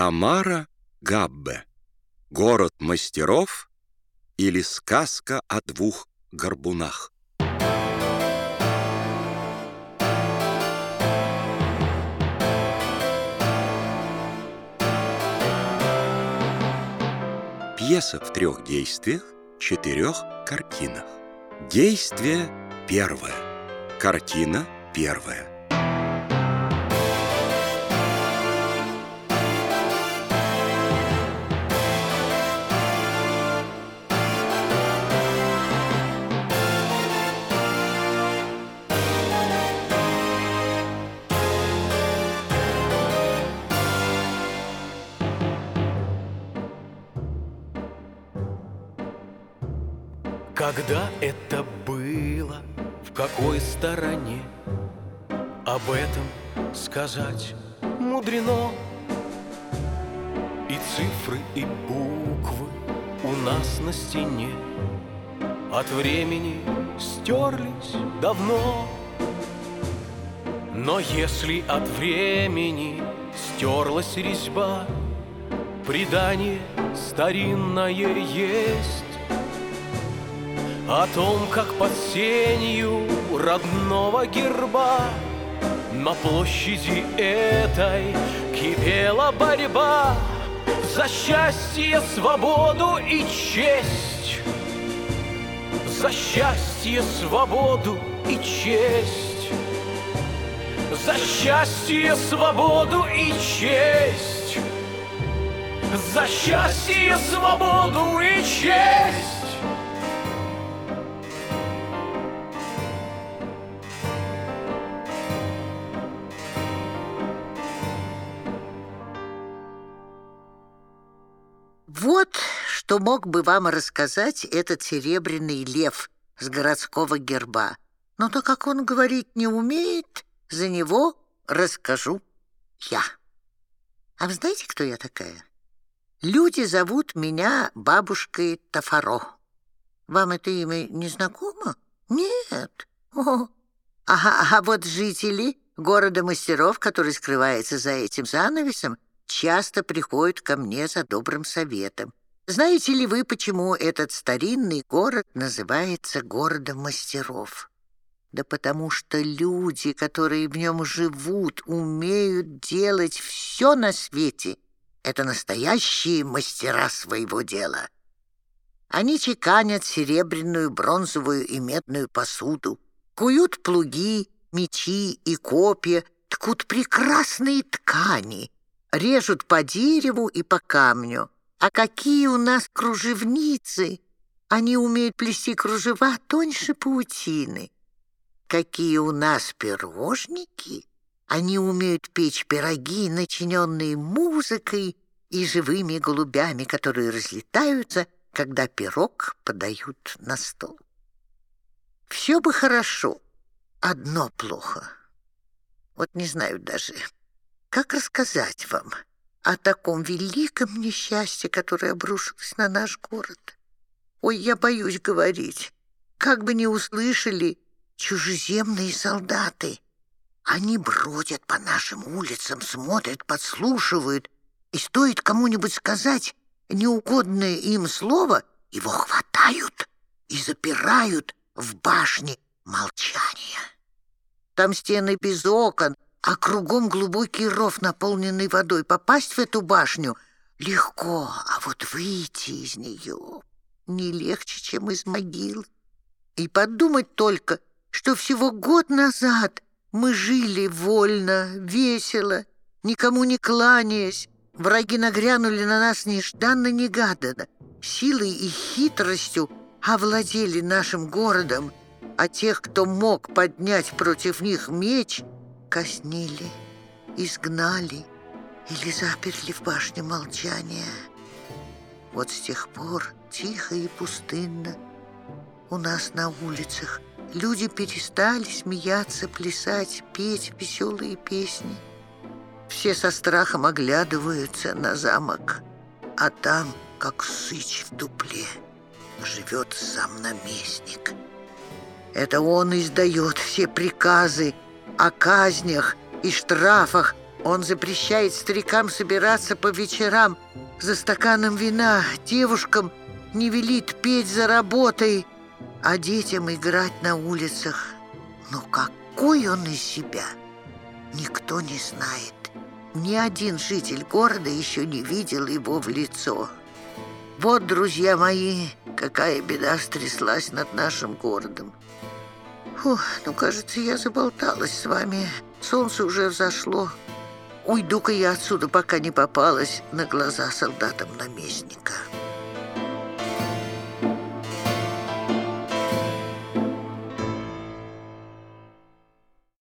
Тамара Габбе. Город мастеров или сказка о двух горбунах. Пьеса в трех действиях, четырех картинах. Действие первое. Картина первая. Когда это было, в какой стороне? Об этом сказать мудрено. И цифры, и буквы у нас на стене. От времени стерлись давно. Но если от времени стерлась резьба Предание старинное есть о том, как под сенью родного герба На площади этой кипела борьба За счастье, свободу и честь. За счастье, свободу и честь. За счастье, свободу и честь. За счастье, свободу и честь что мог бы вам рассказать этот серебряный лев с городского герба. Но так как он говорить не умеет, за него расскажу я. А вы знаете, кто я такая? Люди зовут меня бабушкой Тафаро. Вам это имя не знакомо? Нет. О. А, а вот жители города мастеров, который скрывается за этим занавесом, часто приходят ко мне за добрым советом. Знаете ли вы, почему этот старинный город называется городом мастеров? Да потому что люди, которые в нем живут, умеют делать все на свете. Это настоящие мастера своего дела. Они чеканят серебряную, бронзовую и медную посуду, куют плуги, мечи и копья, ткут прекрасные ткани — режут по дереву и по камню. А какие у нас кружевницы! Они умеют плести кружева тоньше паутины. Какие у нас пирожники! Они умеют печь пироги, начиненные музыкой и живыми голубями, которые разлетаются, когда пирог подают на стол. Все бы хорошо, одно плохо. Вот не знаю даже, как рассказать вам о таком великом несчастье, которое обрушилось на наш город? Ой, я боюсь говорить. Как бы не услышали чужеземные солдаты. Они бродят по нашим улицам, смотрят, подслушивают, и стоит кому-нибудь сказать неугодное им слово, его хватают и запирают в башне молчания. Там стены без окон, а кругом глубокий ров, наполненный водой. Попасть в эту башню легко, а вот выйти из нее не легче, чем из могилы. И подумать только, что всего год назад мы жили вольно, весело, никому не кланяясь. Враги нагрянули на нас нежданно-негаданно, силой и хитростью овладели нашим городом, а тех, кто мог поднять против них меч — казнили, изгнали или заперли в башне молчания. Вот с тех пор тихо и пустынно у нас на улицах люди перестали смеяться, плясать, петь веселые песни. Все со страхом оглядываются на замок, а там, как сыч в дупле, живет сам наместник. Это он издает все приказы, о казнях и штрафах Он запрещает старикам собираться по вечерам за стаканом вина, девушкам не велит петь за работой, а детям играть на улицах. Но какой он из себя, никто не знает. Ни один житель города еще не видел его в лицо. Вот, друзья мои, какая беда стряслась над нашим городом. Фух, ну, кажется, я заболталась с вами. Солнце уже взошло. Уйду-ка я отсюда, пока не попалась на глаза солдатам наместника.